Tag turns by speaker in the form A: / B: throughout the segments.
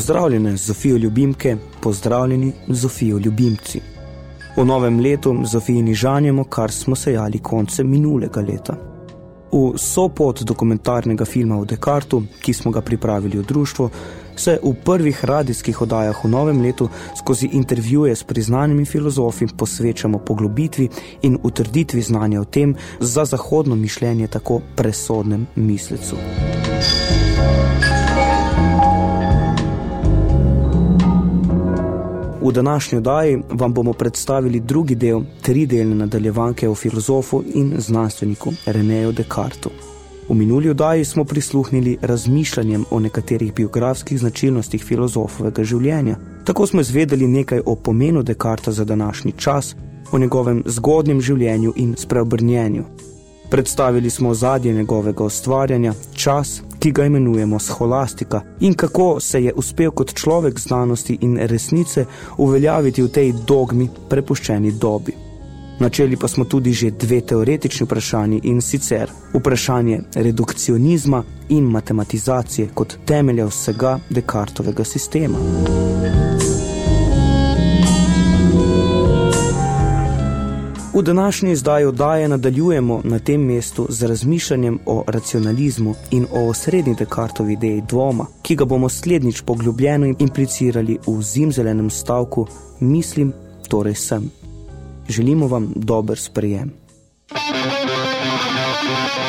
A: Pozdravljene Zofijo ljubimke, pozdravljeni Zofijo ljubimci. V novem letu Zofijini žanjemo, kar smo sejali konce minulega leta. V sopot dokumentarnega filma o Descartu, ki smo ga pripravili v društvu, se v prvih radijskih oddajah v novem letu skozi intervjuje s priznanimi filozofi posvečamo poglobitvi in utrditvi znanja o tem za zahodno mišljenje tako presodnem mislecu. V današnji oddaji vam bomo predstavili drugi del tridelne nadaljevanke o filozofu in znanstveniku Renéju Descartu. V minuli oddaji smo prisluhnili razmišljanjem o nekaterih biografskih značilnostih filozofovega življenja. Tako smo izvedeli nekaj o pomenu Descarta za današnji čas, o njegovem zgodnjem življenju in spreobrnjenju. Predstavili smo zadje njegovega ustvarjanja, čas, ki ga imenujemo scholastika in kako se je uspel kot človek znanosti in resnice uveljaviti v tej dogmi prepuščeni dobi. Načeli pa smo tudi že dve teoretični vprašanji in sicer vprašanje redukcionizma in matematizacije kot temelja vsega Descartovega sistema. V današnji izdaji oddaje nadaljujemo na tem mestu z razmišljanjem o racionalizmu in o osrednji Descartovi ideji dvoma, ki ga bomo slednjič poglobljeno implicirali v zimzelenem stavku Mislim, torej sem. Želimo vam dober sprejem.
B: What do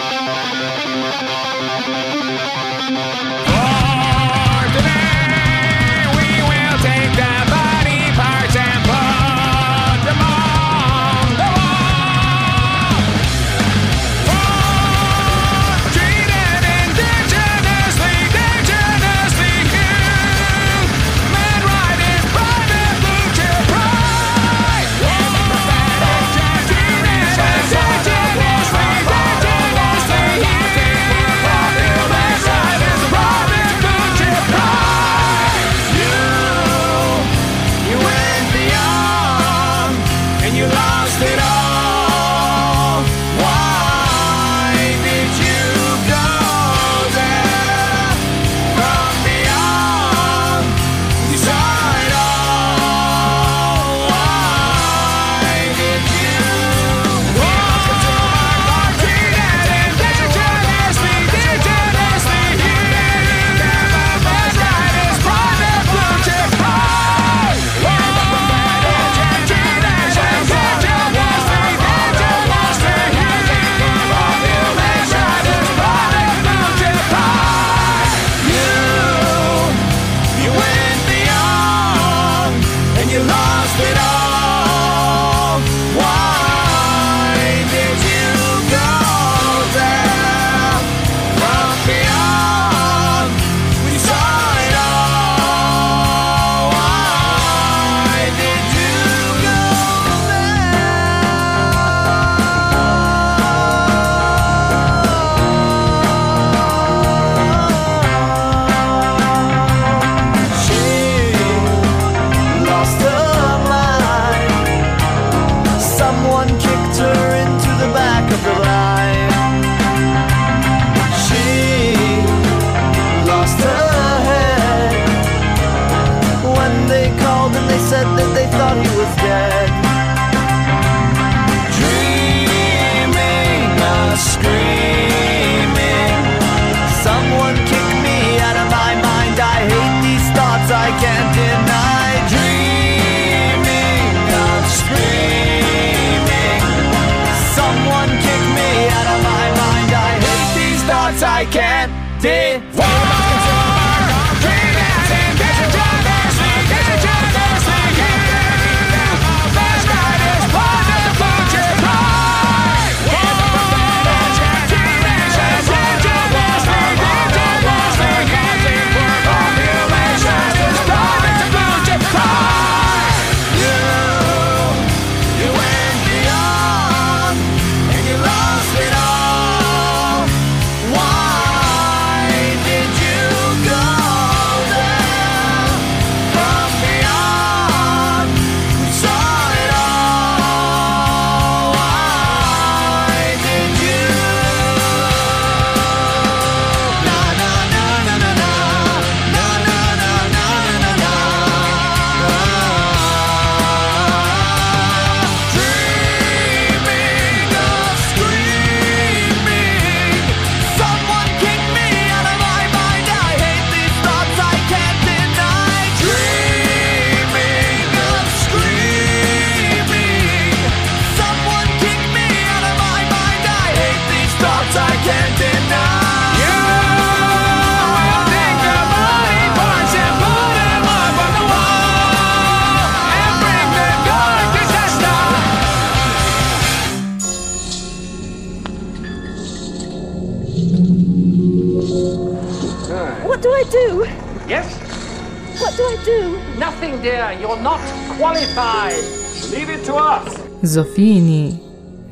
C: Dear. You're not qualified. Leave it to us.
D: Zofini,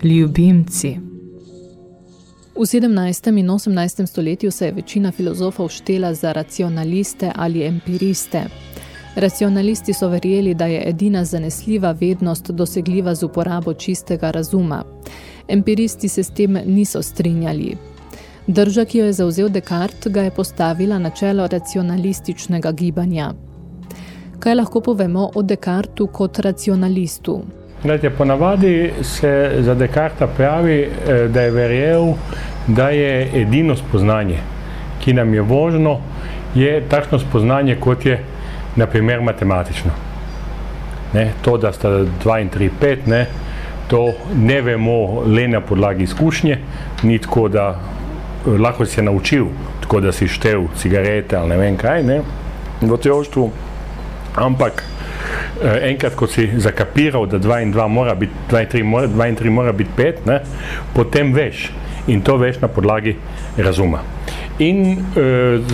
D: ljubimci.
E: V 17. in 18. stoletju se je večina filozofov štela za racionaliste ali empiriste. Racionalisti so verjeli, da je edina zanesljiva vednost dosegljiva z uporabo čistega razuma. Empiristi se s tem niso strinjali. Drža, ki jo je zauzel Descartes, ga je postavila na čelo racionalističnega gibanja. Kaj lahko povemo o Descartu kot racionalistu?
F: Gledajte, ponavadi se za Descarta pravi, eh, da je verjel, da je edino spoznanje, ki nam je možno, je takšno spoznanje, kot je naprimer matematično. Ne, to, da sta 2 in 3, 5, ne, to ne vemo le na podlagi izkušnje, ni tako, da lahko si se naučil, tako da si štev cigarete ali ne vem kaj, ne, v otroštvu, ampak eh, enkrat, ko si zakapiral, da 2 in 2 mora biti, 2 in 3 mora, 2 in 3 mora biti 5, ne, potem veš in to veš na podlagi razuma. In e,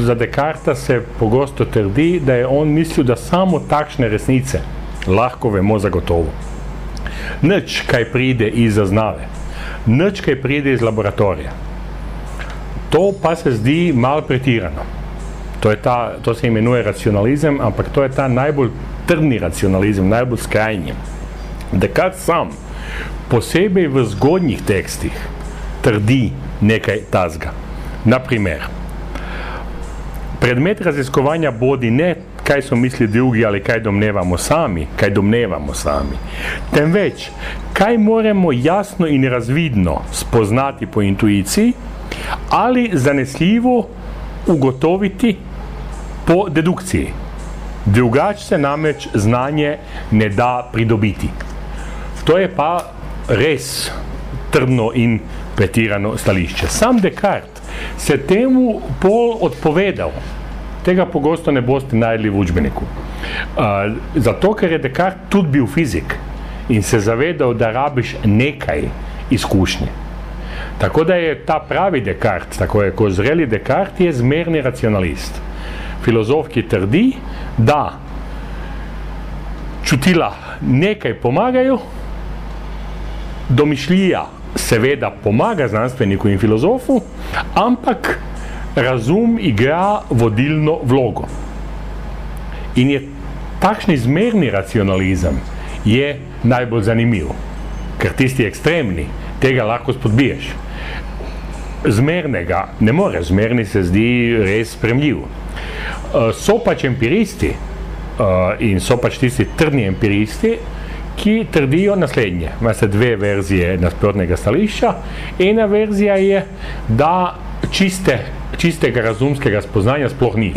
F: za Descarta se pogosto trdi, da je on mislil, da samo takšne resnice lahko vemo zagotovo. Nič, kaj pride iz zaznave, nič, kaj pride iz laboratorija. To pa se zdi malo pretirano. To, je ta, to se imenuje racionalizem, ampak to je ta najbolj trdni racionalizem, najbolj skrajni. Descartes sam, posebej v zgodnjih tekstih, trdi nekaj tazga. Naprimer, predmet raziskovanja bodi ne, kaj so misli drugi ali kaj domnevamo sami, kaj domnevamo sami, temveč, kaj moramo jasno in razvidno spoznati po intuiciji ali zanesljivo ugotoviti po dedukciji. Drugač se namreč znanje ne da pridobiti. To je pa res trdno in pretirano stališče. Sam Descartes se temu pol odpovedal. Tega pogosto ne boste najdli v učbeniku. Uh, zato, ker je Descartes tudi bil fizik in se zavedal, da rabiš nekaj izkušnje. Tako da je ta pravi Descartes, tako je kot zreli Descartes, je zmerni racionalist. Filozof, ki trdi, da čutila nekaj pomagajo, domišljija seveda pomaga znanstveniku in filozofu, ampak razum igra vodilno vlogo. In je takšni zmerni racionalizem je najbolj zanimiv, ker tisti ekstremni tega lahko spodbiješ. Zmernega ne more, zmerni se zdi res spremljiv. Eh, so pač empiristi eh, in so pač tisti trdni empiristi, ki trdijo naslednje. Imate dve verzije nasprotnega stališča. Ena verzija je, da čiste, čistega razumskega spoznanja sploh ni.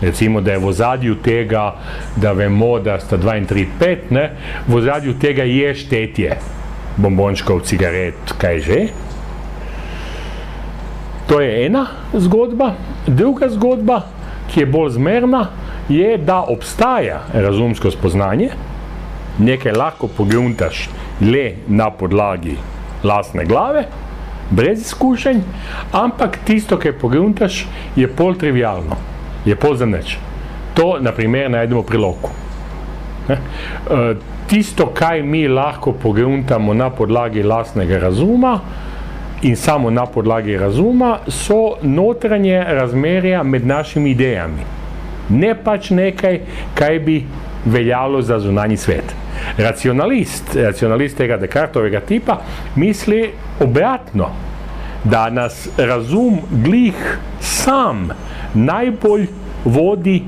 F: Recimo, da je v zadju tega, da vemo, da sta 2 in 3, 5, ne, v zadju tega je štetje bombončkov, cigaret, kaj že. To je ena zgodba. Druga zgodba, ki je bolj zmerna, je, da obstaja razumsko spoznanje, nekaj lahko pogruntaš le na podlagi lastne glave, brez izkušenj, ampak tisto, kar pogruntaš, je pol trivialno, je pol za nič. To, na primer, najdemo pri loku. Ne? E, tisto, kaj mi lahko pogruntamo na podlagi lastnega razuma in samo na podlagi razuma, so notranje razmerja med našimi idejami. Ne pač nekaj, kaj bi veljalo za zunanji svet. Racionalist, racionalist tega Descartovega tipa, misli obratno, da nas razum glih sam najbolj vodi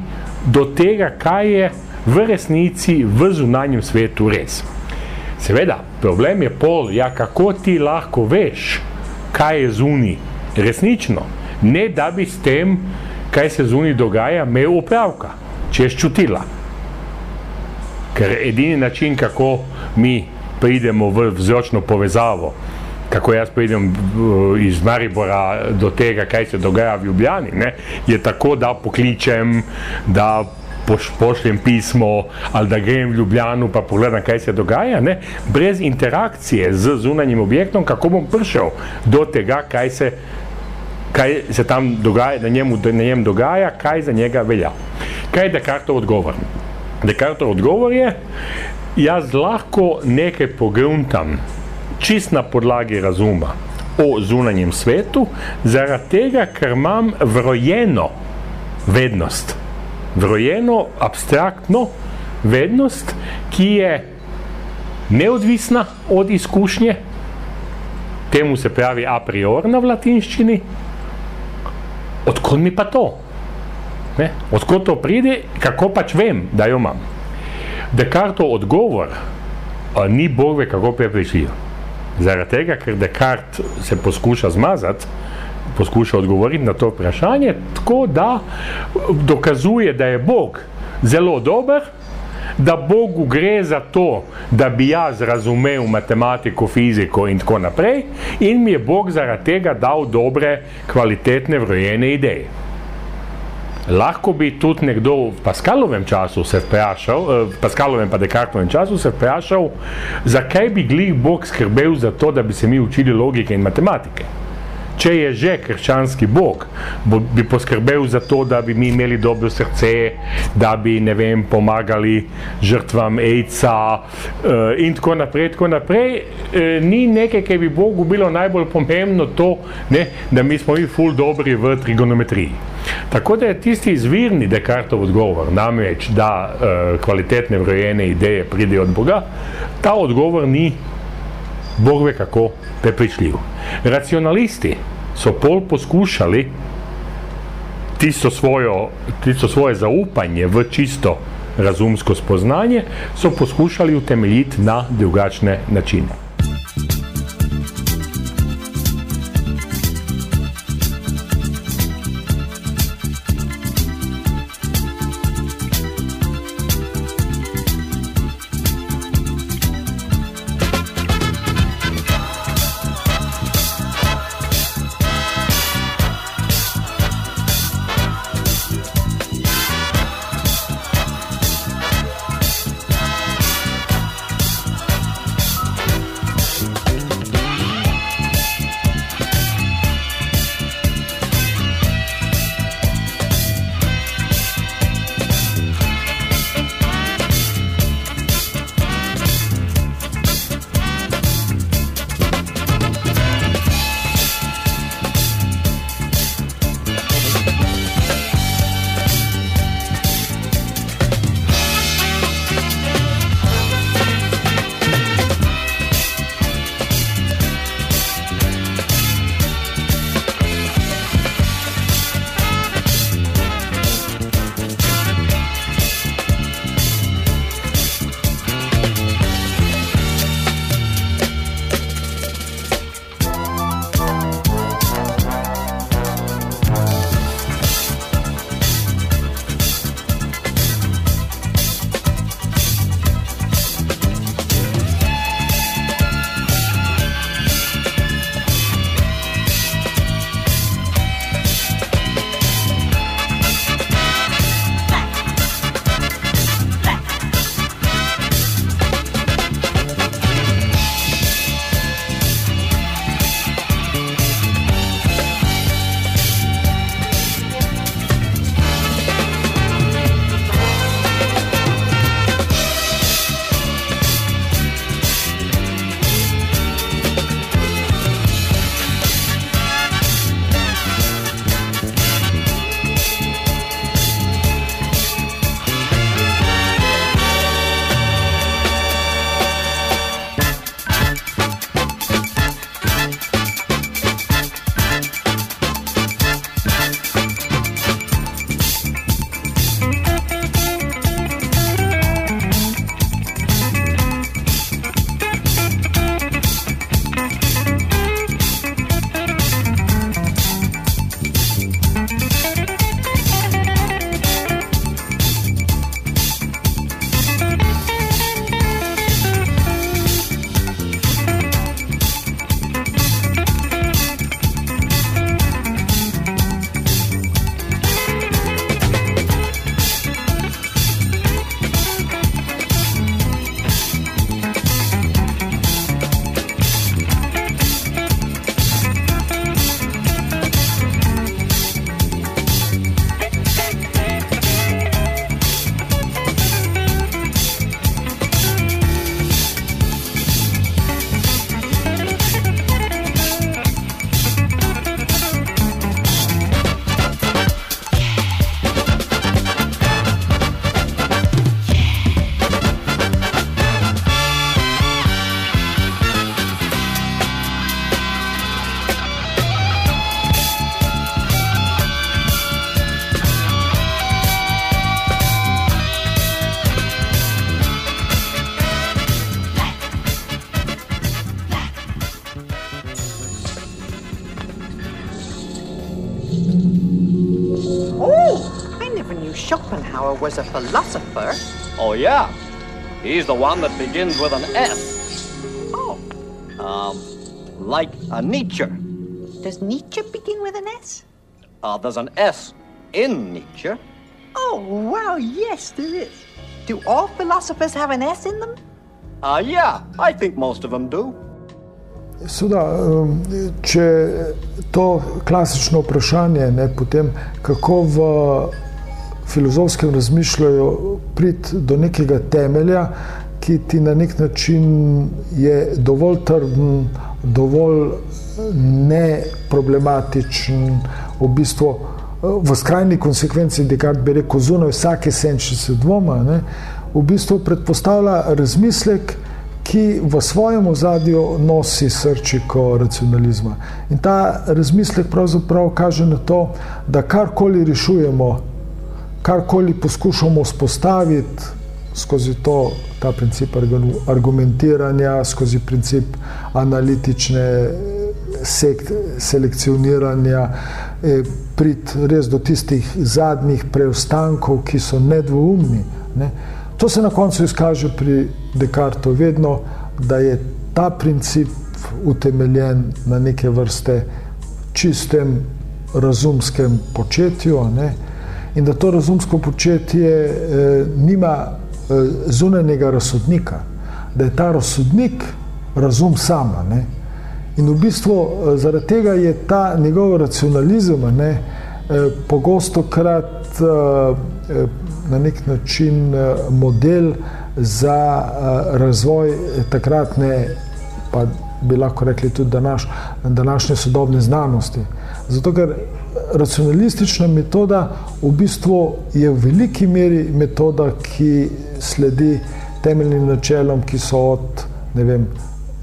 F: do tega, kaj je v resnici v zunanjem svetu res. Seveda, problem je pol, ja, kako ti lahko veš, kaj je zuni resnično, ne da bi s tem, kaj se zuni dogaja, imel opravka, če je čutila. Ker edini način, kako mi pridemo v vzročno povezavo, kako jaz pridem iz Maribora do tega, kaj se dogaja v Ljubljani, ne, je tako, da pokličem, da pošljem pismo ali da grem v Ljubljano pa pogledam, kaj se dogaja, ne, brez interakcije z zunanjim objektom, kako bom prišel do tega, kaj se kaj se tam dogaja, na, njemu, na njem dogaja, kaj za njega velja. Kaj je Descartov odgovor? Descartov odgovor je, jaz lahko nekaj pogruntam čist na podlagi razuma o zunanjem svetu, zaradi tega, ker imam vrojeno vednost, vrojeno abstraktno vednost, ki je neodvisna od izkušnje, temu se pravi a priorna v latinščini, odkud mi pa to? Ne? Odkud to pride, kako pač vem, da jo imam. Descartov odgovor a, ni Bog ve kako prepričljiv. Zaradi tega, ker Descartes se poskuša zmazati, poskuša odgovoriti na to vprašanje, tako da dokazuje, da je Bog zelo dober, da Bogu gre za to, da bi jaz razumel matematiko, fiziko in tako naprej, in mi je Bog zaradi tega dal dobre, kvalitetne, vrojene ideje. Lahko bi tudi nekdo v Paskalovem času se vprašal, v eh, Paskalovem pa Descartovem času se vprašal, zakaj bi glih Bog skrbel za to, da bi se mi učili logike in matematike če je že krščanski bog, bo, bi poskrbel za to, da bi mi imeli dobro srce, da bi, ne vem, pomagali žrtvam AIDS-a uh, in tako naprej, tako naprej, uh, ni nekaj, ki bi Bogu bilo najbolj pomembno to, ne, da mi smo mi ful dobri v trigonometriji. Tako da je tisti izvirni Descartov odgovor, namreč, da uh, kvalitetne vrojene ideje pridejo od Boga, ta odgovor ni Bog ve kako prepričljiv. Racionalisti so pol poskušali tisto, svojo, tisto svoje zaupanje v čisto razumsko spoznanje, so poskušali utemeljiti na drugačne načine.
G: Was a philosopher.
C: Oh, yeah. He's the one that begins with an S.
G: Oh,
C: Um, like a Nietzsche.
G: does Nietzsche begin with an S?
C: Uh, there's an S in Nietzsche.
G: Oh, wow, yes, there is. Do all philosophers have an S in them?
C: Uh, yeah, I think most of them do.
H: Seveda, um, če to klasično vprašanje, ne, potem kako v filozofskem razmišljanju priti do nekega temelja, ki ti na nek način je dovolj trden, dovolj neproblematičen, v bistvu v skrajni konsekvenci Descartes bi rekel, zunaj vsake senčice dvoma, ne, v bistvu predpostavlja razmislek, ki v svojem ozadju nosi srčiko racionalizma. In ta razmislek pravzaprav kaže na to, da karkoli rešujemo, karkoli poskušamo vzpostaviti skozi to, ta princip argu- argumentiranja, skozi princip analitične sekt, selekcioniranja, eh, priti res do tistih zadnjih preostankov, ki so nedvoumni. Ne. To se na koncu izkaže pri Descartu vedno, da je ta princip utemeljen na neke vrste čistem razumskem početju ne, in da to razumsko početje eh, nima eh, zunanjega razsodnika, da je ta razsodnik razum sama. Ne. In v bistvu eh, zaradi tega je ta njegov racionalizem ne, eh, pogosto krat eh, na nek način eh, model za eh, razvoj takratne, pa bi lahko rekli tudi današ, današnje sodobne znanosti. Zato, ker racionalistična metoda v bistvu je v veliki meri metoda, ki sledi temeljnim načelom, ki so od ne vem,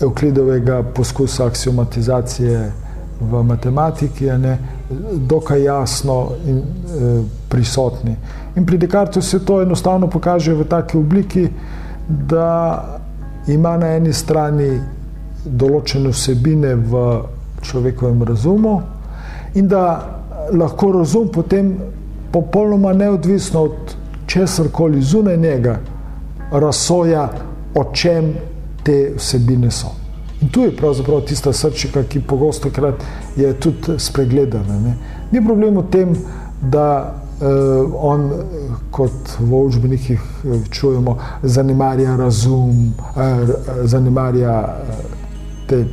H: Evklidovega poskusa aksiomatizacije v matematiki, a ne, dokaj jasno in e, prisotni. In pri Descartu se to enostavno pokaže v taki obliki, da ima na eni strani določene vsebine v človekovem razumu in da lahko razum potem popolnoma neodvisno od česarkoli zunaj njega razsoja, o čem te vsebine so. In tu je pravzaprav tista srčika, ki pogosto krat je tudi spregledana. Ne. Ni problem v tem, da eh, on, kot v učbenikih eh, čujemo, zanemarja razum, eh, zanemarja eh, te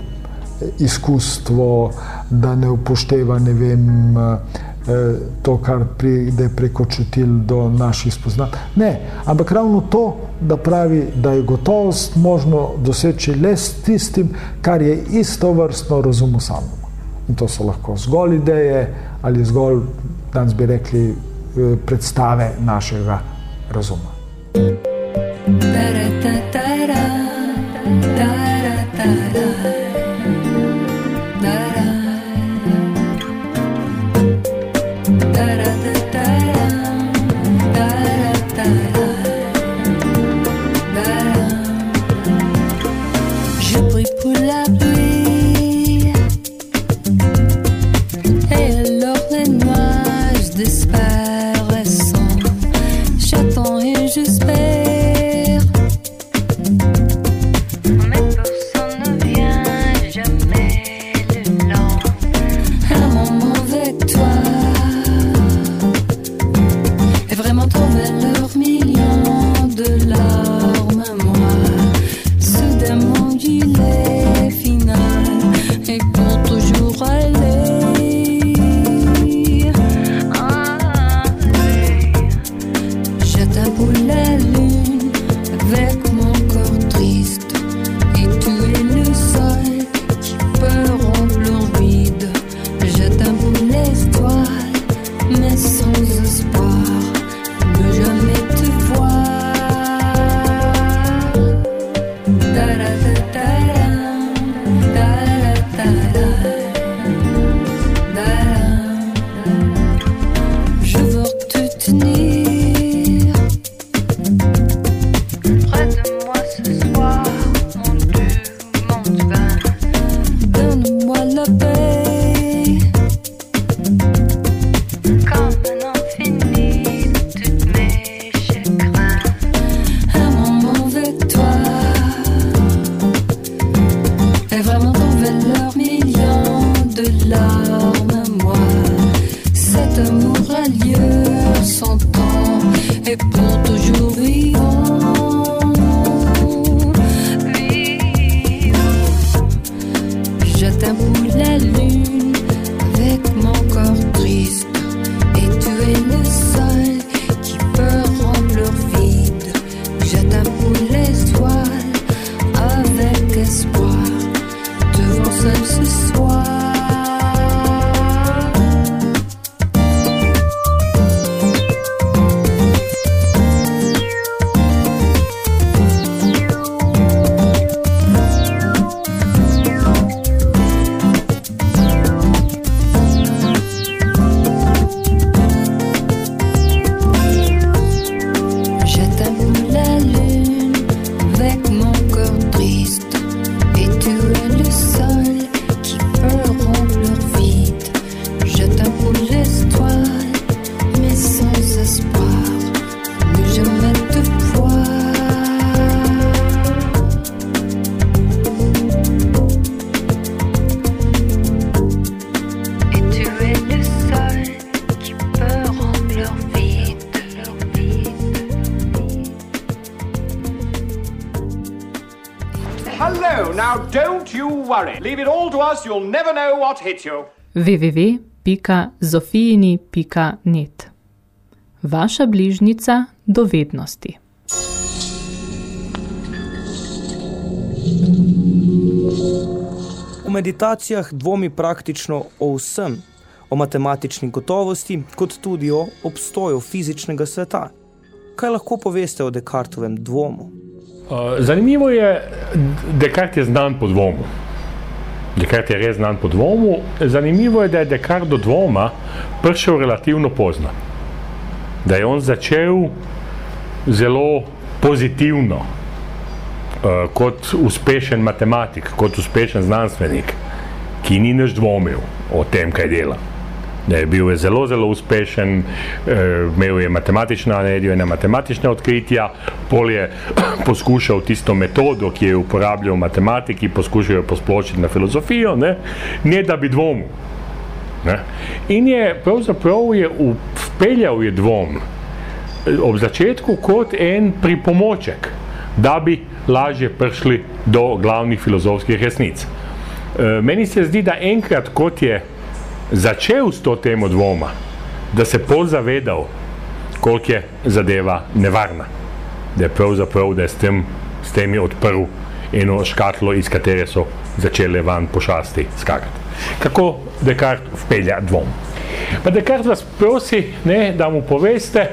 H: izkustvo, da ne upošteva ne vem, eh, to, kar pride preko čutil do naših spoznanj. Ne, ampak ravno to, da pravi, da je gotovost možno doseči le s tistim, kar je isto vrstno razumu samemu. In to so lahko zgolj ideje ali zgolj, danes bi rekli, eh, predstave našega razuma.
I: Je
C: you'll never know what hit you.
D: www.zofijini.net Vaša bližnica do vednosti.
J: V meditacijah dvomi praktično o vsem, o matematični gotovosti, kot tudi o obstoju fizičnega sveta. Kaj lahko poveste o Descartovem dvomu?
F: Uh, zanimivo je, Descartes je znan po dvomu. Descartes je res znan po dvomu. Zanimivo je, da je Descartes do dvoma prišel relativno pozno. Da je on začel zelo pozitivno, uh, kot uspešen matematik, kot uspešen znanstvenik, ki ni nič dvomil o tem, kaj dela. Je bil je zelo, zelo uspešen, eh, imel je matematična, naredil je matematična odkritja, pol je poskušal tisto metodo, ki je uporabljal v matematiki, poskušal jo posplošiti na filozofijo, ne, ne da bi dvomil. Ne. In je pravzaprav je vpeljal je dvom eh, ob začetku kot en pripomoček, da bi lažje prišli do glavnih filozofskih resnic. E, meni se zdi, da enkrat, kot je začel s to temo dvoma, da se pol zavedal, koliko je zadeva nevarna, da je pravzaprav, da je s tem, s tem je odprl eno škatlo, iz katere so začele van pošasti skakati. Kako Descartes vpelja dvom? Pa Descartes vas prosi, ne, da mu poveste,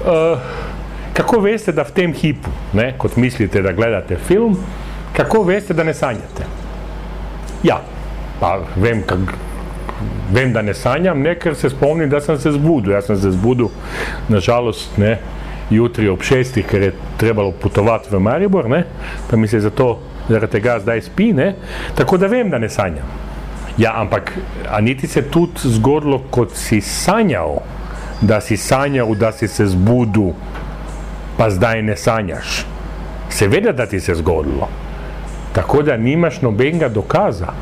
F: uh, kako veste, da v tem hipu, ne, kot mislite, da gledate film, kako veste, da ne sanjate. Ja, pa vem, kak, vem da ne sanjam, ne, ker se spomnim, da sem se zbudil. Jaz sem se zbudil, nažalost, ne, jutri ob šestih, ker je trebalo potovati v Maribor, ne, pa mi se zato zaradi tega zdaj spi, ne, tako da vem, da ne sanjam. Ja, ampak, a niti se tudi zgodilo, kot si sanjal, da si sanjal, da si se zbudil, pa zdaj ne sanjaš. Seveda, da ti se zgodilo. Tako da nimaš nobenega dokaza,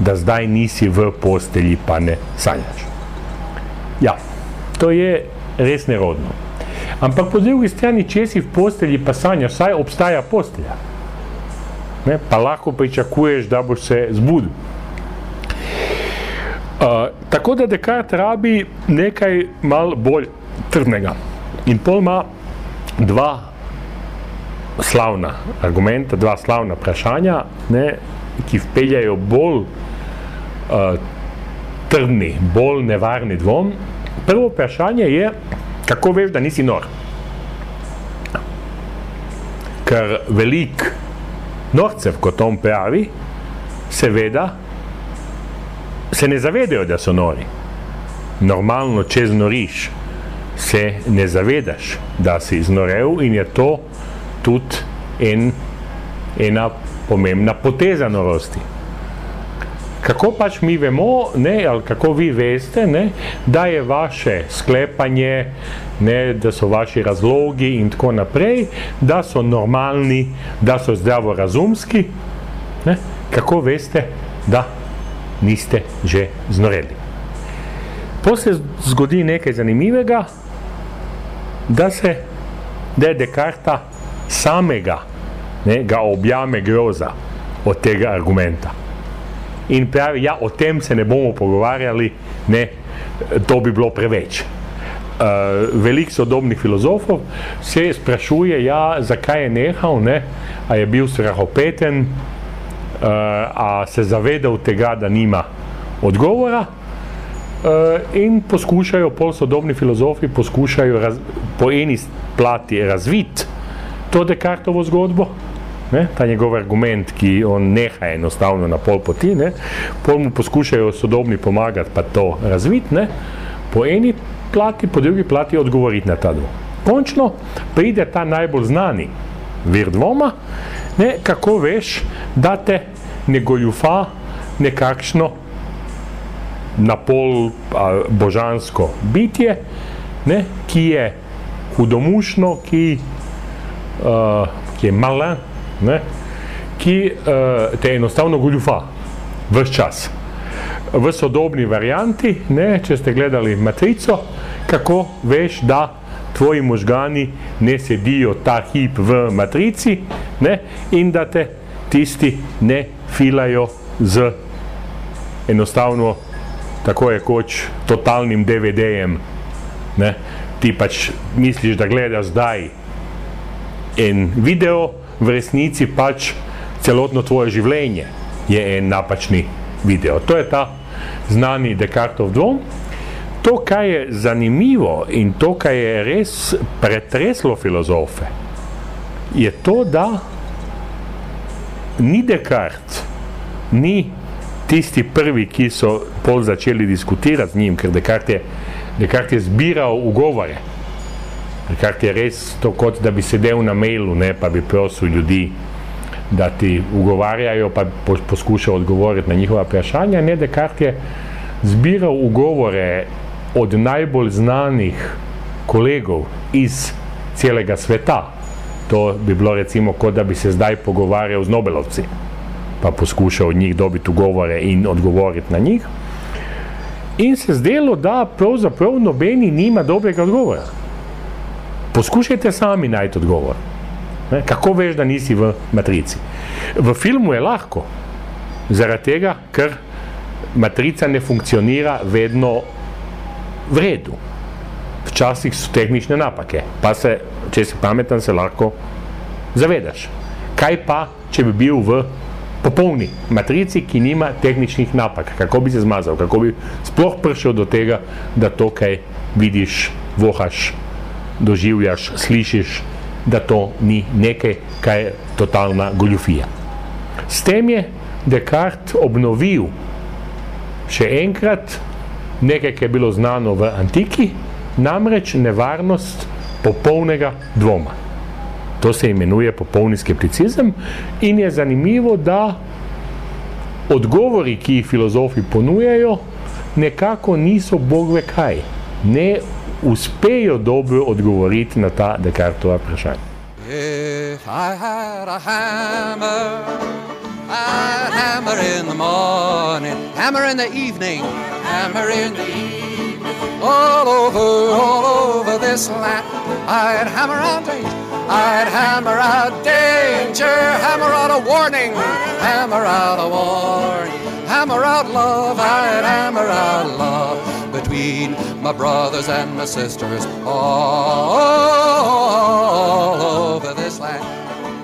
F: da zdaj nisi v postelji, pa ne sanjaš. Ja, to je res nerodno. Ampak po drugi strani, če si v postelji, pa sanjaš, saj obstaja postelja. Ne, pa lahko pričakuješ, da boš se zbudil. Uh, tako da Descartes rabi nekaj mal bolj trdnega. In pol ima dva slavna argumenta, dva slavna vprašanja, ne, ki vpeljajo bolj uh, trdni, bolj nevarni dvom. Prvo vprašanje je, kako veš, da nisi nor? Ker velik norcev, kot on pravi, seveda se ne zavedajo, da so nori. Normalno, če znoriš, se ne zavedaš, da si znorel in je to tudi en, ena pomembna poteza norosti. Kako pač mi vemo, ne, ali kako vi veste, ne, da je vaše sklepanje, ne, da so vaši razlogi in tako naprej, da so normalni, da so zdravorazumski, ne, kako veste, da niste že znoreli. Potem se zgodi nekaj zanimivega, da se da je Descarta samega ne, ga objame groza od tega argumenta. In pravi, ja, o tem se ne bomo pogovarjali, ne, to bi bilo preveč. Uh, veliko sodobnih filozofov se sprašuje, ja, zakaj je nehal, ne, a je bil strahopeten, uh, a se zavedal tega, da nima odgovora. Uh, in poskušajo, pol sodobni filozofi, poskušajo raz, po eni plati razviti to Descartovo zgodbo, ne, ta njegov argument, ki on neha enostavno na pol poti, ne, pol mu poskušajo sodobni pomagati pa to razviti, ne, po eni plati, po drugi plati odgovoriti na ta dvom. Končno pride ta najbolj znani vir dvoma, ne, kako veš, da te ne goljufa nekakšno napol a, božansko bitje, ne, ki je hudomušno, ki, uh, ki je malen, ne, ki uh, te enostavno goljufa vse čas. V sodobni varianti, ne, če ste gledali matrico, kako veš, da tvoji možgani ne sedijo ta hip v matrici ne, in da te tisti ne filajo z enostavno tako je koč totalnim DVD-jem. Ti pač misliš, da gledaš zdaj en video, v resnici pač celotno tvoje življenje je en napačni video. To je ta znani Descartov dvom. To, kar je zanimivo in to, kar je res pretreslo filozofe, je to, da ni Descartes, ni tisti prvi, ki so pol začeli diskutirati z njim, ker Descartes je, Descartes je zbiral ugovore. Descartes je res to, kot da bi sedel na mailu, ne, pa bi prosil ljudi, da ti ugovarjajo, pa poskušal odgovoriti na njihova vprašanja. Ne, Descartes je zbiral ugovore od najbolj znanih kolegov iz celega sveta. To bi bilo recimo, kot da bi se zdaj pogovarjal z Nobelovci pa poskušal od njih dobiti ugovore in odgovoriti na njih. In se zdelo, da pravzaprav nobeni nima dobrega odgovora. Poskušajte sami najti odgovor. Ne? Kako veš, da nisi v matrici? V filmu je lahko, zaradi tega, ker matrica ne funkcionira vedno v redu. Včasih so tehnične napake, pa se, če si pameten, se lahko zavedaš. Kaj pa, če bi bil v popolni matrici, ki nima tehničnih napak, kako bi se zmazal, kako bi sploh prišel do tega, da to, kaj vidiš, vohaš, doživljaš, slišiš, da to ni nekaj, kaj je totalna goljufija. S tem je Descartes obnovil še enkrat nekaj, kar je bilo znano v antiki, namreč nevarnost popolnega dvoma. To se imenuje popolni skepticizem in je zanimivo, da odgovori, ki jih filozofi ponujajo, nekako niso bog ve kaj. Ne uspejo dobro odgovoriti na ta Descartova vprašanja. If I had a hammer, I'd hammer in the morning, hammer in the evening, hammer in the evening, all over, all over this land, I'd hammer out things. I'd hammer out danger, hammer out a warning, hammer out a warning, hammer out love, I'd hammer out love my brothers and my sisters all over this land.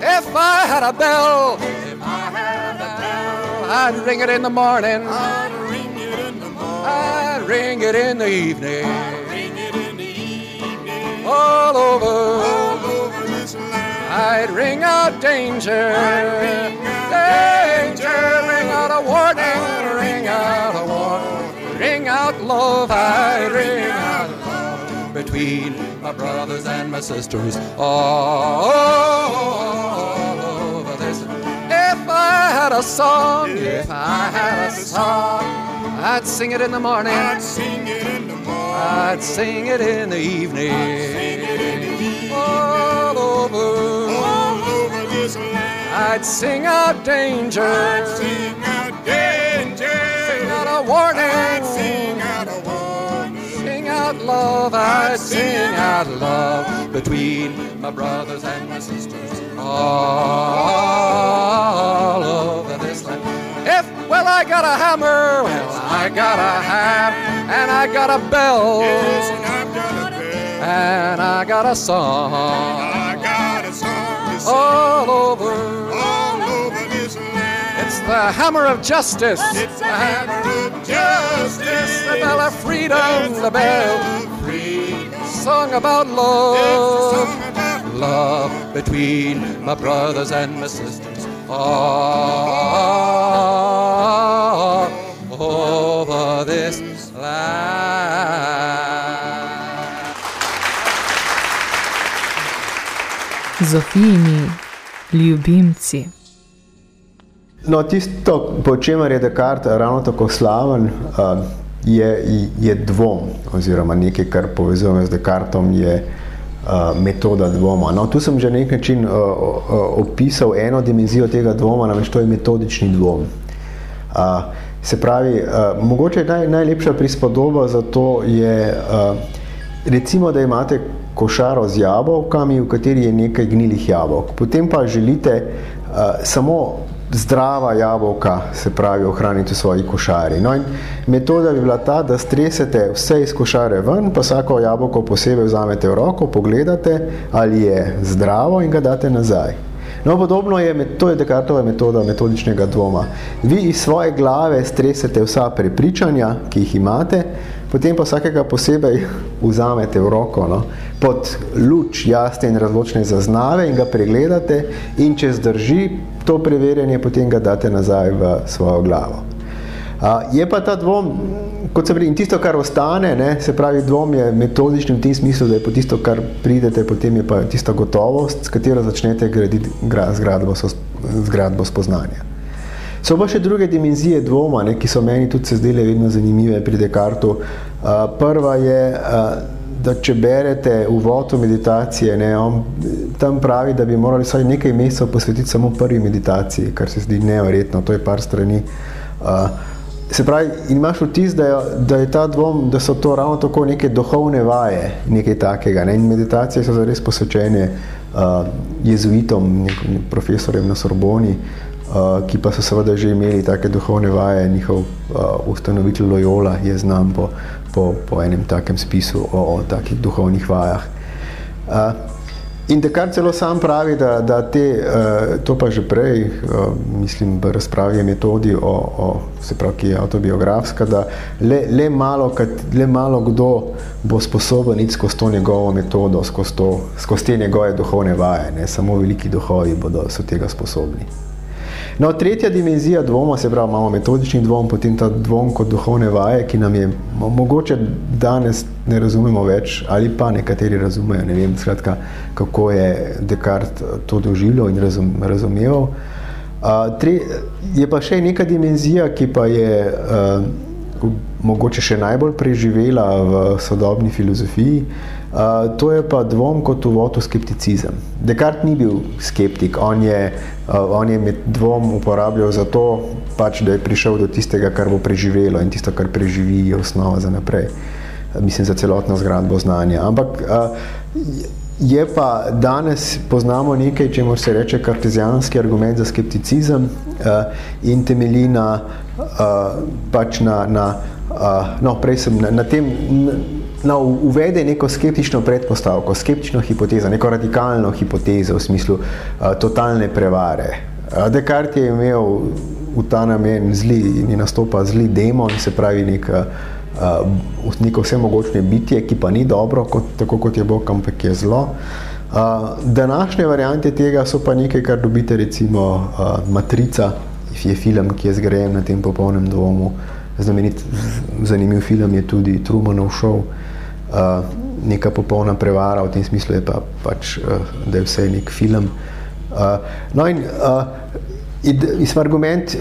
F: If I had a bell, if I had a bell, I'd ring it in the morning, I'd ring it in the morning, I'd ring it in the evening, I'd ring it in the evening, all over. All over I'd ring out danger. Ring out danger. Ring out a warning. Ring out a warning. Ring out love. I'd ring out between my brothers and my sisters oh, all over this. If I had a song, if I had a song, I'd sing it in the morning. I'd sing it in the morning. I'd sing it in the evening. All over. I'd sing out danger. I'd sing out danger. Sing out a warning. I'd sing out a warning.
K: Love, I sing out love between my brothers and my sisters all over this land. If, well, I got a hammer, well, I got a ham, and I got a bell,
A: Yes, and got a bell.
K: and I got a song
A: I got a song
K: all over. The hammer of justice,
A: It's the hammer of justice.
K: the bell of freedom, the bell
A: of freedom.
K: song about love. love between my brothers and my sisters all over this land.
D: Zofijini ljubimci.
L: No, tisto, po čemer je Descartes ravno tako slaven, uh, je, je dvom, oziroma nekaj, kar povezujemo z Descartom, je uh, metoda dvoma. No, tu sem že na nek način uh, uh, opisal eno dimenzijo tega dvoma, namreč to je metodični dvom. Uh, se pravi, mogoče naj, najlepša prispodoba za to je, recimo, da imate košaro z jabolkami, v kateri je nekaj gnilih jabolk. Potem pa želite uh, samo zdrava jabolka, se pravi, ohraniti v svoji košari. No in metoda bi bila ta, da stresete vse iz košare ven, pa vsako jabolko posebej vzamete v roko, pogledate, ali je zdravo in ga date nazaj. No, podobno je, to je Descartova metoda metodičnega dvoma. Vi iz svoje glave stresete vsa prepričanja, ki jih imate, potem pa vsakega posebej vzamete v roko, no, pod luč jasne in razločne zaznave in ga pregledate in če zdrži to preverjanje, potem ga date nazaj v svojo glavo. Uh, je pa ta dvom, kot se pravi, in tisto, kar ostane, ne, se pravi, dvom je metodični v tem smislu, da je po tisto, kar pridete, potem je pa tista gotovost, s katero začnete graditi gra, zgradbo, so, zgradbo spoznanja. So pa še druge dimenzije dvoma, ne, ki so meni tudi se zdele vedno zanimive pri Descartu. Uh, prva je, uh, da če berete uvod v meditacije, ne, on tam pravi, da bi morali vsaj nekaj mesecev posvetiti samo prvi meditaciji, kar se zdi neverjetno, to je par strani. Uh, Se pravi, imaš vtis, da je, da je ta dvom, da so to ravno tako neke duhovne vaje, nekaj takega. Ne? In meditacije so zares posvečene uh, jezuitom, profesorjem na Sorboni, uh, ki pa so seveda že imeli take duhovne vaje. Njihov uh, ustanovitelj Loyola je znan po, po, po enem takem spisu o, o takih duhovnih vajah. Uh, In Descartes celo sam pravi, da, da te, uh, to pa že prej, uh, mislim, v razpravi je metodi, o, o, se pravi, ki je autobiografska, da le, le, malo, kat, le malo kdo bo sposoben iti skozi to njegovo metodo, skozi, to, skozi te njegove duhovne vaje, ne? samo veliki duhovi bodo so tega sposobni. No, tretja dimenzija dvoma, se pravi, imamo metodični dvom, potem ta dvom kot duhovne vaje, ki nam je mogoče danes ne razumemo več, ali pa nekateri razumejo, ne vem, skratka, kako je Descartes to doživljal in razum, razumeval. Uh, tre, je pa še neka dimenzija, ki pa je uh, mogoče še najbolj preživela v sodobni filozofiji, uh, to je pa dvom kot uvod v skepticizem. Descartes ni bil skeptik, on je, uh, on je med dvom uporabljal za to, pač, da je prišel do tistega, kar bo preživelo in tisto, kar preživi, je osnova za naprej. Mislim, za celotno zgradbo znanja. Ampak uh, je pa danes poznamo nekaj, če se reče kartezijanski argument za skepticizem uh, in temelji na, uh, pač na, na, uh, no, prej sem na, na tem, na uvede neko skeptično predpostavko, skeptično hipotezo, neko radikalno hipotezo v smislu uh, totalne prevare. Uh, Descartes je imel v ta namen zli, ni nastopa zli demon, se pravi nek uh, neko vsemogočne bitje, ki pa ni dobro, kot, tako kot je Bog, ampak je zlo. Uh, današnje variante tega so pa nekaj, kar dobite recimo uh, Matrica, je film, ki je zgrajen na tem popolnem dvomu. Znamenit, zanimiv film je tudi Trumanov show, uh, neka popolna prevara, v tem smislu je pa pač, uh, da je vse nek film. Uh, no in iz argument,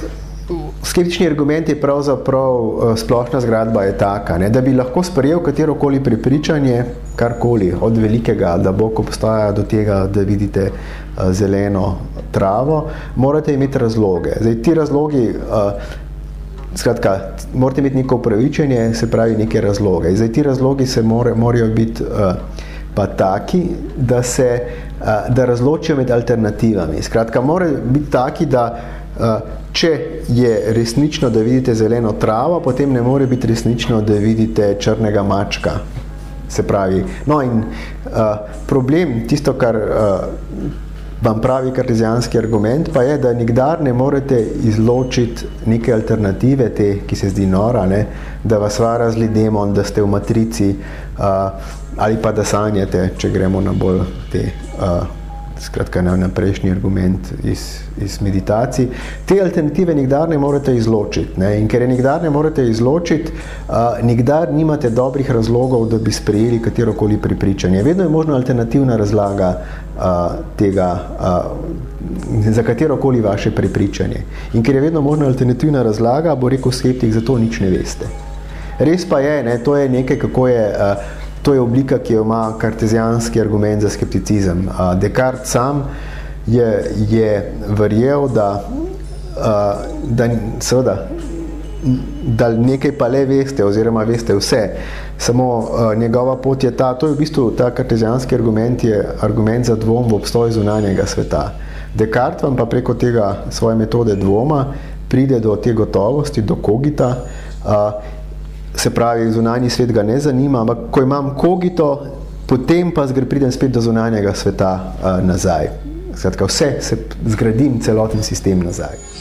L: skeptični argument je pravzaprav splošna zgradba je taka, ne, da bi lahko sprejel katerokoli prepričanje, karkoli, od velikega, da Bog obstaja do tega, da vidite zeleno travo, morate imeti razloge. Zdaj, ti razlogi uh, skratka, morate imeti neko upravičenje, se pravi neke razloge. Zdaj, ti razlogi se more, morajo biti uh, pa taki, da se uh, da razločijo med alternativami. Skratka, mora biti taki, da uh, če je resnično, da vidite zeleno travo, potem ne more biti resnično, da vidite črnega mačka. Se pravi, no in uh, problem, tisto, kar uh, vam pravi kartezijanski argument, pa je, da nikdar ne morete izločiti neke alternative, te, ki se zdi nora, ne, da vas vara zli demon, da ste v matrici uh, ali pa da sanjate, če gremo na bolj te uh, skratka na, na prejšnji argument iz, iz meditacij. Te alternative nikdar ne morete izločiti. Ne? In ker je nikdar ne morete izločiti, uh, nikdar nimate dobrih razlogov, da bi sprejeli katerokoli prepričanje. Vedno je možno alternativna razlaga uh, tega, uh, za katerokoli vaše prepričanje. In ker je vedno možno alternativna razlaga, bo rekel skeptik, zato nič ne veste. Res pa je, ne, to je nekaj, kako je uh, To je oblika, ki jo ima kartezijanski argument za skepticizem. Descartes sam je, je verjel, da, da, seveda, da nekaj pa le veste, oziroma veste vse. Samo njegova pot je ta, to je v bistvu ta kartezijanski argument, je argument za dvom v obstoj zunanjega sveta. Descartes vam pa preko tega svoje metode dvoma pride do te gotovosti, do kogita se pravi, zunanji svet ga ne zanima, ampak ko imam kogito, potem pa pridem spet do zunanjega sveta uh, nazaj. Skratka, vse se zgradim celoten sistem nazaj.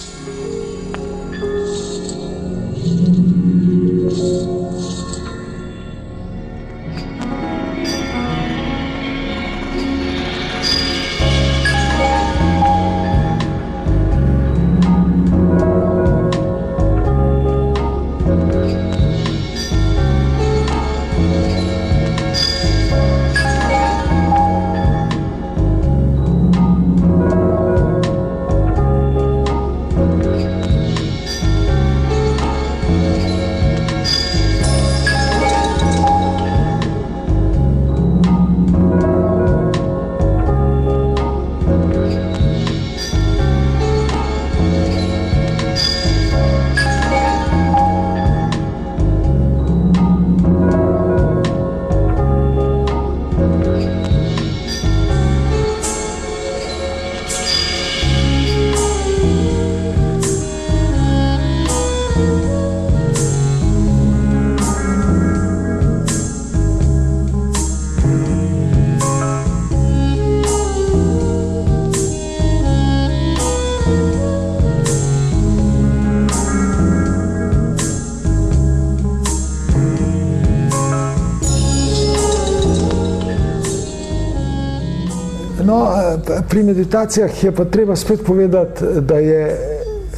H: Pri meditacijah je pa treba spet povedati, da je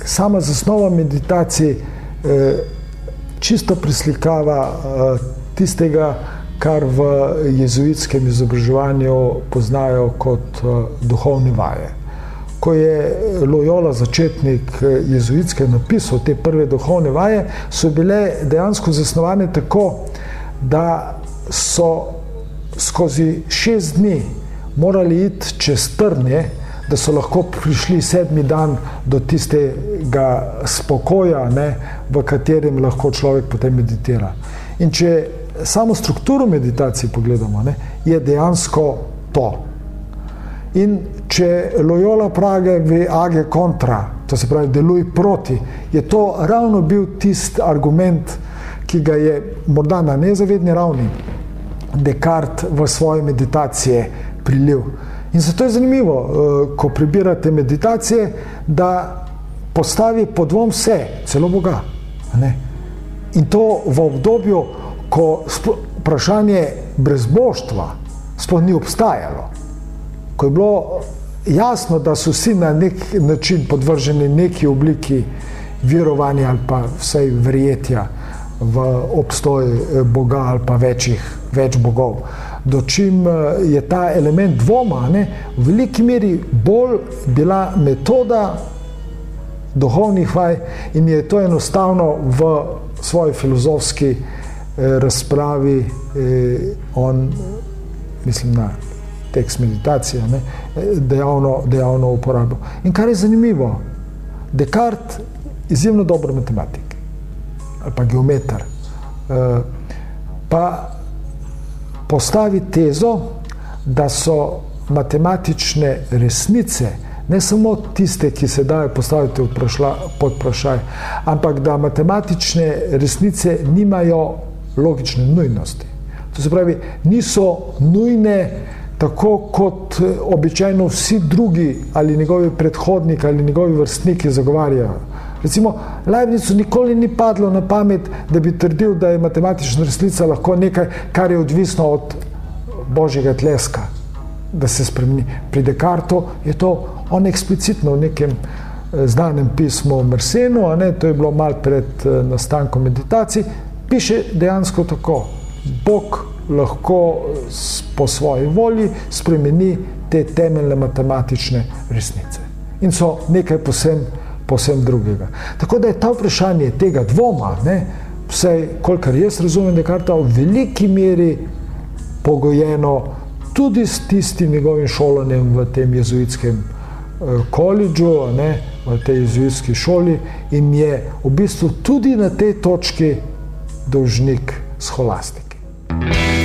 H: sama zasnova meditacij eh, čisto preslikava eh, tistega, kar v jezuitskem izobraževanju poznajo kot eh, duhovne vaje. Ko je Loyola, začetnik jezuitske, napisal te prve duhovne vaje, so bile dejansko zasnovane tako, da so skozi šest dni morali iti čez trnje, da so lahko prišli sedmi dan do tistega spokoja, ne, v katerem lahko človek potem meditira. In če samo strukturo meditacije pogledamo, ne, je dejansko to. In če Loyola Praga ve age kontra, to se pravi deluj proti, je to ravno bil tisti argument, ki ga je morda na nezavedni ravni Descartes v svoje meditacije priliv. In zato je zanimivo, eh, ko prebirate meditacije, da postavi pod dvom vse, celo Boga. Ne? In to v obdobju, ko vprašanje brezboštva sploh ni obstajalo, ko je bilo jasno, da so vsi na nek način podvrženi neki obliki verovanja ali pa vsej verjetja v obstoj eh, Boga ali pa večjih, več bogov dočim eh, je ta element dvoma ne, v veliki meri bolj bila metoda duhovnih vaj in je to enostavno v svoji filozofski eh, razpravi eh, on, mislim na tekst meditacije, ne, eh, dejavno, dejavno uporabil. In kar je zanimivo, Descartes izjemno dober matematik. ali pa geometer, uh, pa postavi tezo, da so matematične resnice, ne samo tiste, ki se dajo postaviti pod vprašaj, ampak da matematične resnice nimajo logične nujnosti. To se pravi, niso nujne tako kot običajno vsi drugi ali njegovi predhodniki ali njegovi vrstniki zagovarjajo. Recimo, Leibnicu nikoli ni padlo na pamet, da bi trdil, da je matematična resnica lahko nekaj, kar je odvisno od božjega tleska, da se spremeni. Pri Descartu je to on eksplicitno v nekem eh, znanem pismu o Mersenu, ne, to je bilo mal pred eh, nastankom meditacij, piše dejansko tako. Bog lahko po svoji volji spremeni te temeljne matematične resnice. In so nekaj posebno posem drugega. Tako da je ta vprašanje tega dvoma, ne, vsaj kolikor jaz razumem, da je v veliki meri pogojeno tudi s tistim njegovim šolanjem v tem jezuitskem eh, koledžu, v tej jezuitski šoli in je v bistvu tudi na tej točki dolžnik scholastik.
A: Because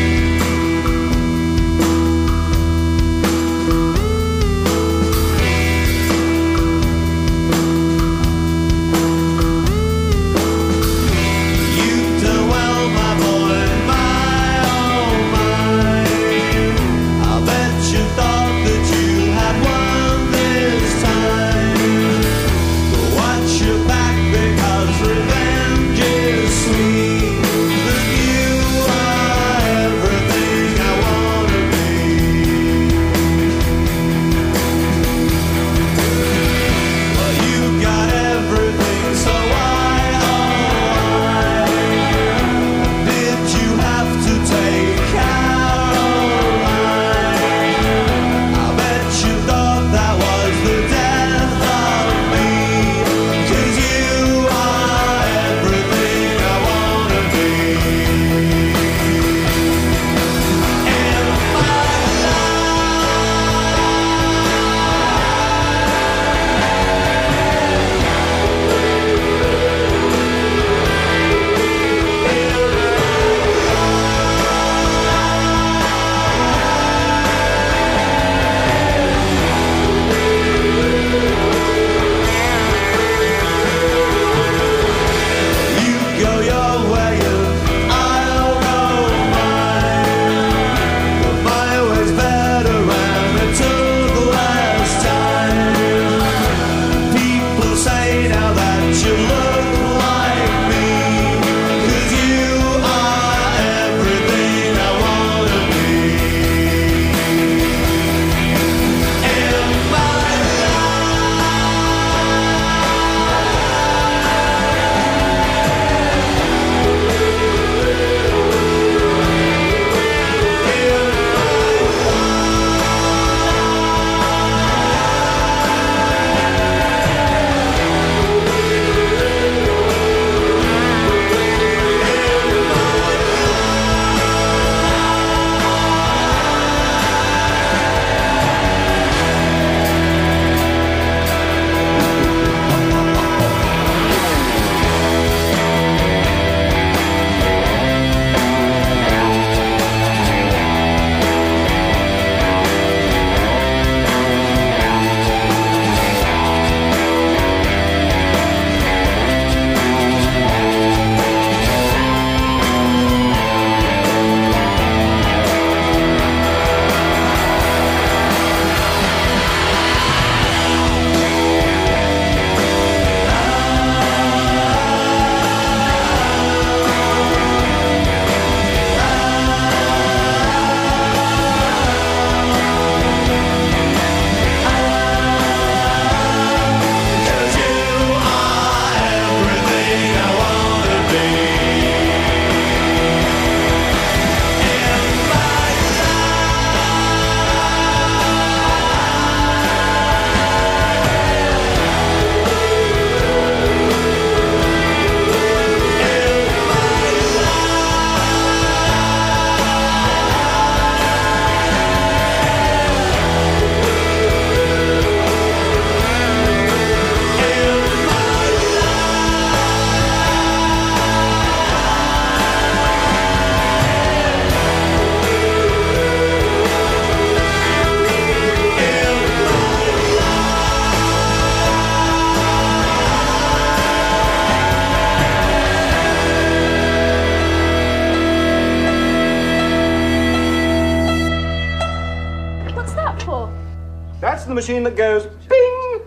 C: machine that goes bing.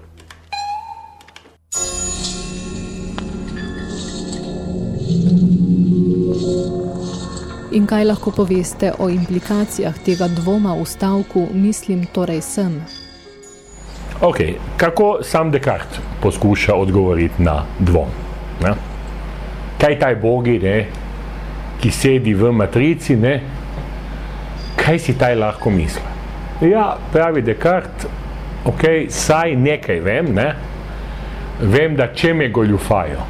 E: In kaj lahko poveste o implikacijah tega dvoma v stavku mislim torej sem?
F: Ok, kako sam Descartes poskuša odgovoriti na dvom? Ne? Kaj taj bogi, ne, ki sedi v matrici, ne, kaj si taj lahko misli? Ja, pravi Descartes, ok, saj nekaj vem, ne, vem, da če me goljufajo,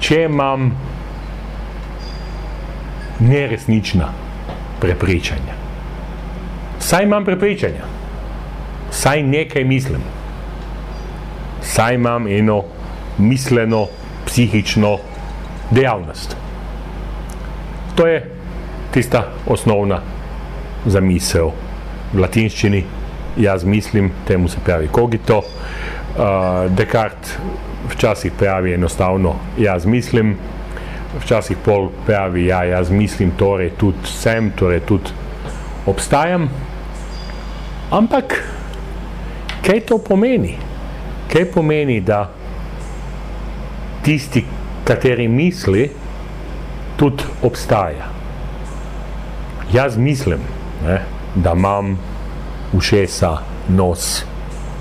F: če imam neresnična prepričanja, saj imam prepričanja, saj nekaj mislim, saj imam eno misleno, psihično dejavnost. To je tista osnovna zamisel v latinščini. Jaz mislim, temu se pravi kogito. Uh, Descartes včasih pravi enostavno, jaz mislim, včasih pol pravi, ja, jaz mislim, torej tudi sem, torej tudi obstajam. Ampak, kaj to pomeni? Kaj pomeni, da tisti, kateri misli, tudi obstaja? Jaz mislim, ne, da imam ušesa, nos,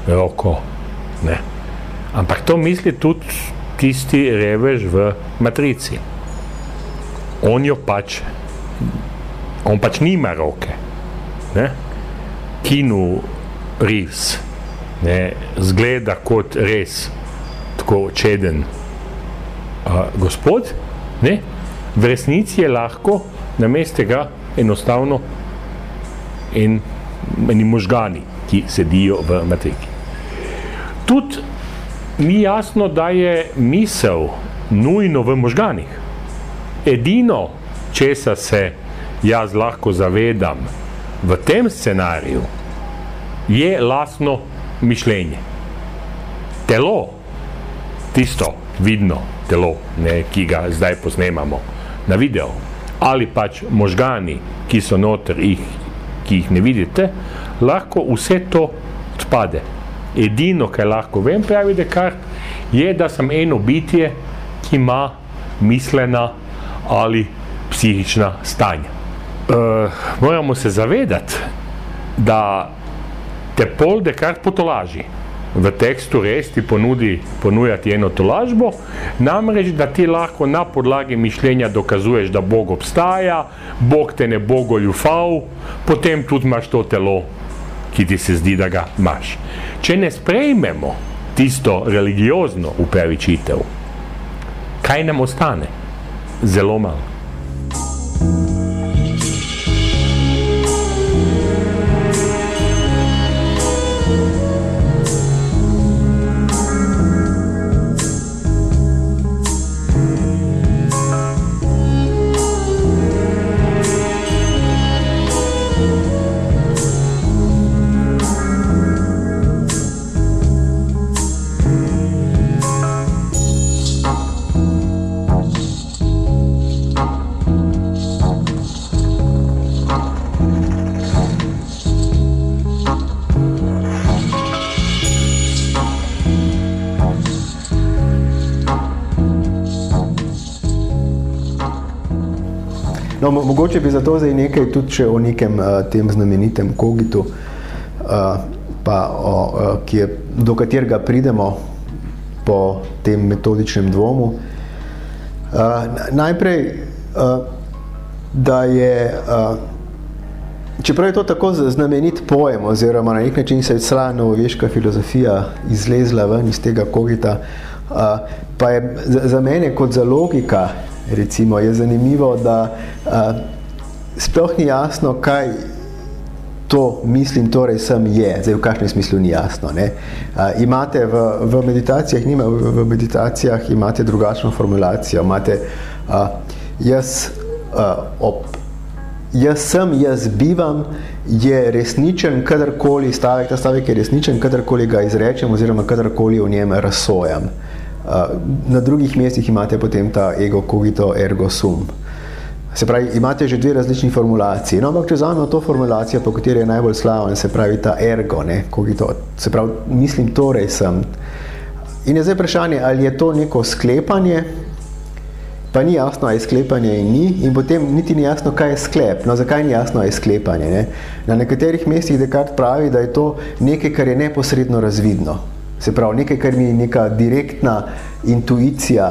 F: roko. Ne. Ampak to misli tudi tisti revež v matrici. On jo pač, on pač nima roke. Ne. Kinu Reeves ne, zgleda kot res tako čeden uh, gospod, ne, v resnici je lahko na mestu tega enostavno in eni možgani, ki sedijo v matriki. Tudi ni jasno, da je misel nujno v možganih. Edino, česa se jaz lahko zavedam v tem scenariju, je lastno mišljenje. Telo, tisto vidno telo, ne, ki ga zdaj posnemamo na video, ali pač možgani, ki so noter, jih, ki jih ne vidite, lahko vse to odpade. Edino, kar lahko vem, pravi Descartes, je, da sem eno bitje, ki ima mislena ali psihična stanja. Uh, moramo se zavedati, da te pol Descartes potolaži. V tekstu res ti ponudi ponujati eno tolažbo, namreč, da ti lahko na podlagi mišljenja dokazuješ, da Bog obstaja, Bog te ne bo goljufal, potem tudi imaš to telo, ki ti se zdi, da ga imaš. Če ne sprejmemo tisto religiozno upravičitev, kaj nam ostane? Zelo malo.
L: Mogoče bi zato zdaj nekaj tudi še o nekem uh, tem znamenitem kogitu, uh, pa o, uh, ki je, do katerega pridemo po tem metodičnem dvomu. Uh, najprej, uh, da je, uh, čeprav je to tako znamenit pojem, oziroma na nek način se je cela novoveška filozofija izlezla ven iz tega kogita, uh, pa je za, za mene kot za logika recimo, je zanimivo, da uh, sploh ni jasno, kaj to mislim, torej sem je, zdaj v kakšnem smislu ni jasno. Ne? Uh, imate v, v meditacijah, nima, v, v meditacijah imate drugačno formulacijo, imate uh, jaz uh, ob jaz sem, jaz bivam, je resničen, kadarkoli stavek, ta stavek je resničen, kadarkoli ga izrečem oziroma kadarkoli o njem razsojam. Uh, na drugih mestih imate potem ta ego cogito ergo sum. Se pravi, imate že dve različni formulaciji. No, ampak če vzamemo to formulacijo, po kateri je najbolj slaven, se pravi ta ergo, ne, kogito, se pravi, mislim, torej sem. In je zdaj vprašanje, ali je to neko sklepanje, pa ni jasno, ali je sklepanje in ni, in potem niti ni jasno, kaj je sklep. No, zakaj ni jasno, ali je sklepanje? Ne? Na nekaterih mestih Descartes pravi, da je to nekaj, kar je neposredno razvidno. Se pravi, nekaj, kar mi je neka direktna intuicija,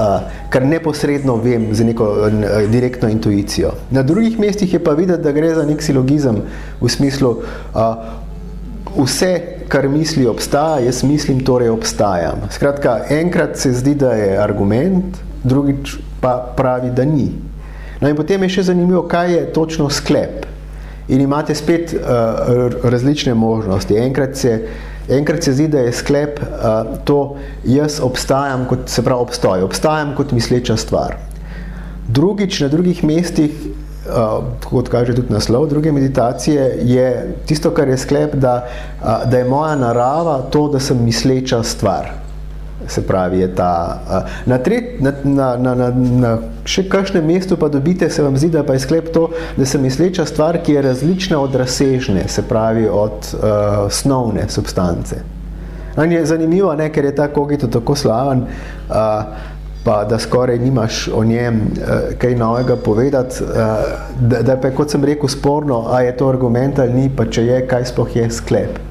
L: uh, kar neposredno vem z neko uh, direktno intuicijo. Na drugih mestih je pa videti, da gre za nek silogizem v smislu uh, vse, kar misli obstaja, jaz mislim, torej obstajam. Skratka, enkrat se zdi, da je argument, drugič pa pravi, da ni. No in potem je še zanimivo, kaj je točno sklep. In imate spet uh, različne možnosti. Enkrat se Enkrat se zdi, da je sklep uh, to, jaz obstajam kot, se pravi obstoj, obstajam kot misleča stvar. Drugič, na drugih mestih, uh, kot kaže tudi naslov druge meditacije, je tisto, kar je sklep, da, uh, da je moja narava to, da sem misleča stvar. Se pravi, je ta. Na, tret, na, na, na, na, na še kakšnem mestu pa dobite, se vam zdi, da pa je sklep to, da se misleča stvar, ki je različna od razsežne, se pravi od uh, snovne substance. In je zanimivo, ne, ker je ta kogito tako slaven, uh, pa da skoraj nimaš o njem uh, kaj novega povedati, uh, da, da pa je, kot sem rekel, sporno, a je to argument ali ni, pa če je, kaj sploh je sklep.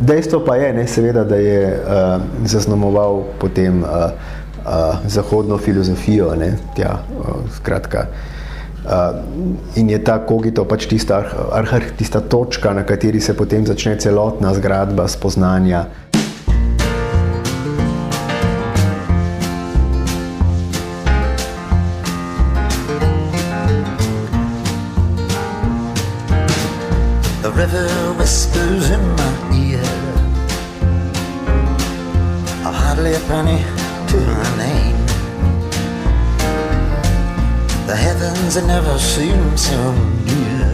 L: Dejstvo pa je, ne, seveda, da je uh, zaznamoval potem uh, uh, zahodno filozofijo. Ne, tja, uh, skratka, uh, in je ta kogito pač tista, arhar, tista točka, na kateri se potem začne celotna zgradba spoznanja.
M: The heavens have never seemed so near.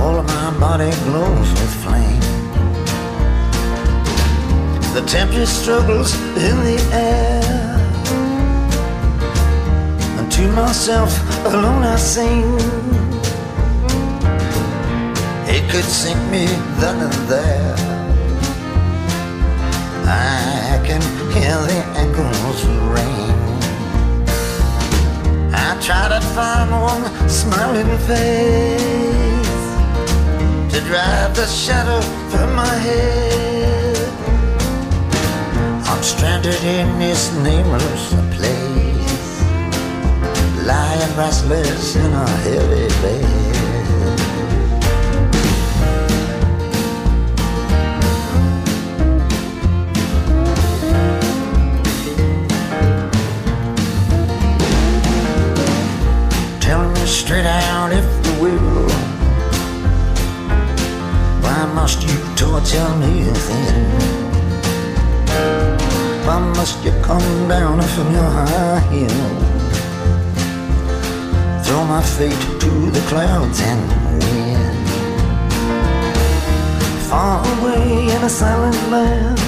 M: All of my body glows with flame. The tempest struggles in the air. And to myself alone I sing. It could sink me then and there. I can hear the echoes ring. Try to find one smiling face to drive the shadow from my head. I'm stranded in this nameless place, lying restless in a heavy bed. Straight out if you will. Why must you torture me thin? Why must you come down from your high hill? Throw my fate to the clouds and win. Far away in a silent land.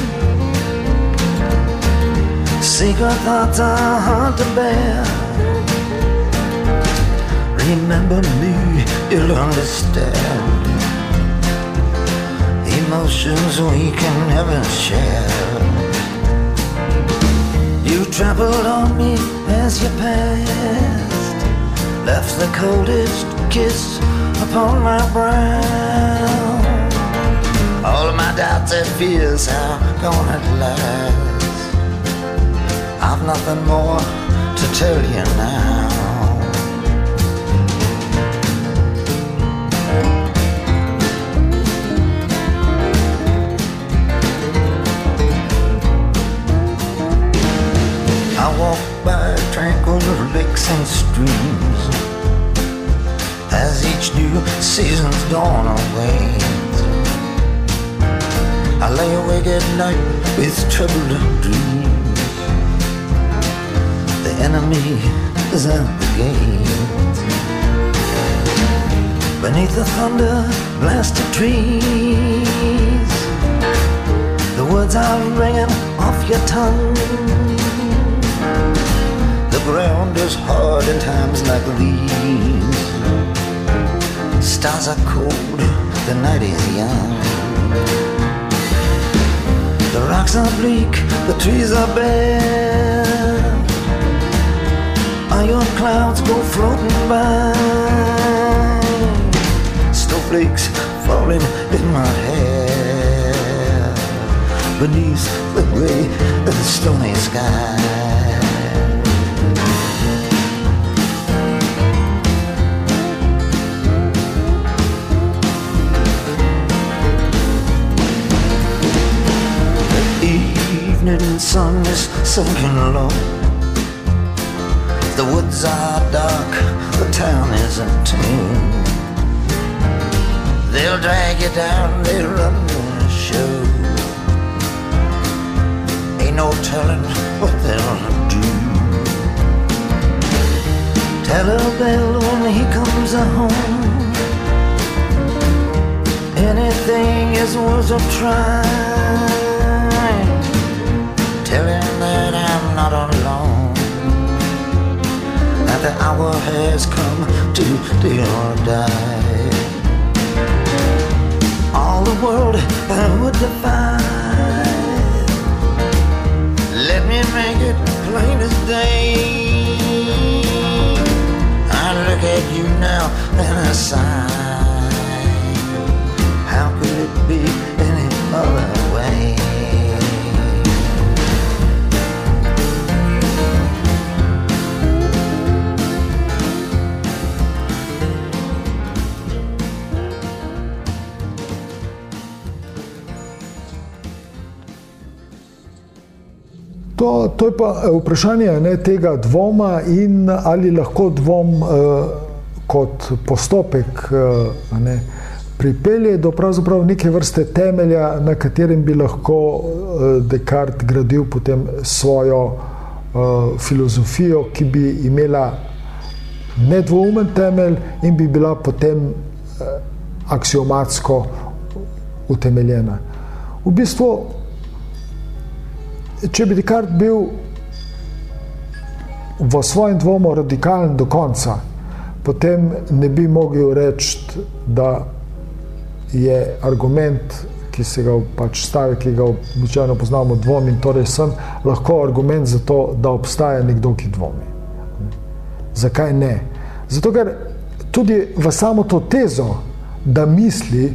M: Secret thoughts are hard to bear. Remember me, you'll understand. Emotions we can never share. You trampled on me as you passed, left the coldest kiss upon my brow. All of my doubts and fears are gone at last. I've nothing more to tell you now. Season's dawn awaits. I lay awake at night with troubled dreams. The enemy is at the gate. Beneath the thunder blasted trees, the words are ringing off your tongue. The ground is hard in times like these. Stars are cold, the night is young. The rocks are bleak, the trees are bare. Iron clouds go floating by. Snowflakes falling in my hair. Beneath the gray of the stony sky. Sun is sinking low. The woods are dark, the town is tune. They'll drag you down, they run the show. Ain't no telling what they'll do. Tell a bell when he comes home. Anything is worth a try tell him that I'm not alone. That the hour has come to do or die. All the world I would defy. Let me make it plain as day. I look at you now and I sigh. How could it be any other
H: To, to je pa vprašanje ne, tega dvoma in ali lahko dvom eh, kot postopek eh, ne, pripelje do pravzaprav neke vrste temelja, na katerem bi lahko eh, Descartes gradil potem svojo eh, filozofijo, ki bi imela nedvoumen temelj in bi bila potem eh, aksiomatsko utemeljena. V bistvu če bi Descartes bil v svojem dvomu radikalen do konca, potem ne bi mogel reči, da je argument, ki se ga pač stavi, ki ga običajno poznamo, dvom in torej sem, lahko argument za to, da obstaja nekdo, ki dvomi. Zakaj ne? Zato, ker tudi v samo to tezo, da misli,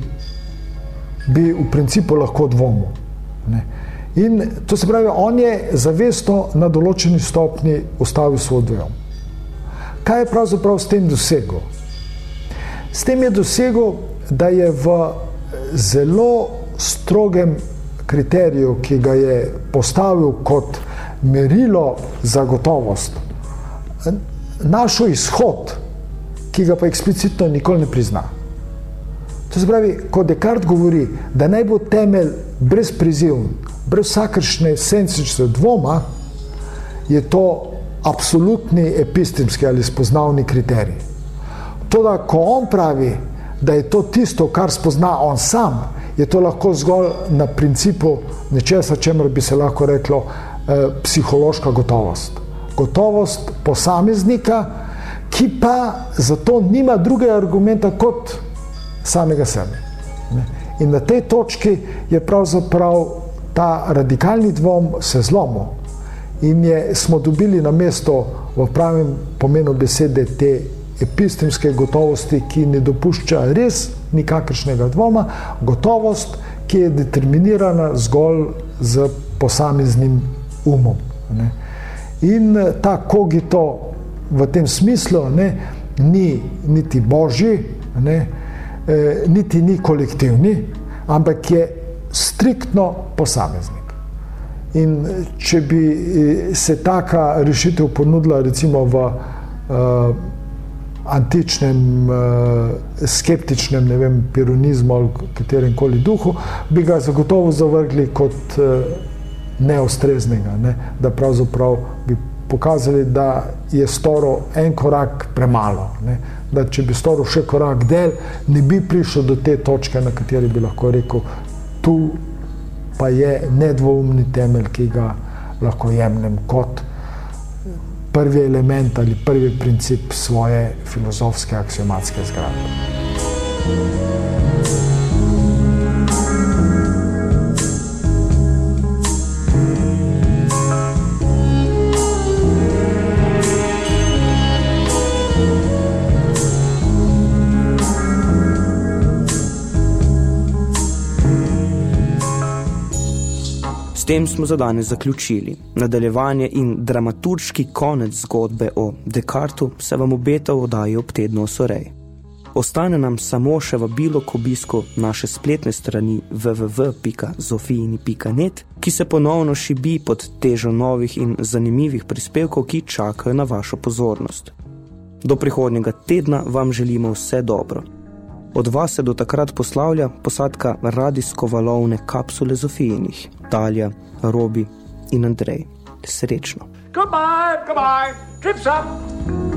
H: bi v principu lahko dvomil. Ne? In to se pravi, on je zavesto na določeni stopni ustavil svoj dvom. Kaj je pravzaprav s tem dosegel? S tem je dosegel, da je v zelo strogem kriteriju, ki ga je postavil kot merilo za gotovost, našel izhod, ki ga pa eksplicitno nikoli ne prizna. To se pravi, ko Descartes govori, da naj bo temelj brezprizivn, brez vsakršne sensične dvoma, je to absolutni epistemski ali spoznavni kriterij. To, da ko on pravi, da je to tisto, kar spozna on sam, je to lahko zgolj na principu nečesa, čemer bi se lahko reklo eh, psihološka gotovost. Gotovost posameznika, ki pa zato nima drugega argumenta kot samega sebe. In na tej točki je pravzaprav ta radikalni dvom se zlomil in je, smo dobili na mesto v pravem pomenu besede te epistemske gotovosti, ki ne dopušča res nikakršnega dvoma, gotovost, ki je determinirana zgolj z posameznim umom. Ne. In ta kogito v tem smislu ne, ni niti božji, ne, eh, niti ni kolektivni, ampak je striktno posameznik. In če bi se taka rešitev ponudila recimo v uh, antičnem, uh, skeptičnem, ne vem, pironizmu ali katerem koli duhu, bi ga zagotovo zavrgli kot uh, neustreznega, ne? da pravzaprav bi pokazali, da je storil en korak premalo. Ne? Da če bi storil še korak del, ne bi prišel do te točke, na kateri bi lahko rekel, tu pa je nedvoumni temelj, ki ga lahko jemljem kot prvi element ali prvi princip svoje filozofske aksiomatske zgradbe.
J: Tem smo za danes zaključili. Nadaljevanje in dramaturški konec zgodbe o Descartu se vam obeta v oddaji ob tednu osorej. Ostane nam samo še vabilo k obisku naše spletne strani www.zofijini.net, ki se ponovno šibi pod težo novih in zanimivih prispevkov, ki čakajo na vašo pozornost. Do prihodnjega tedna vam želimo vse dobro. Od vas se do takrat poslavlja posadka radijsko-valovne kapsule Zofijinih, Talja, Robi in Andrej. Srečno.
C: Goodbye, goodbye. Trips up.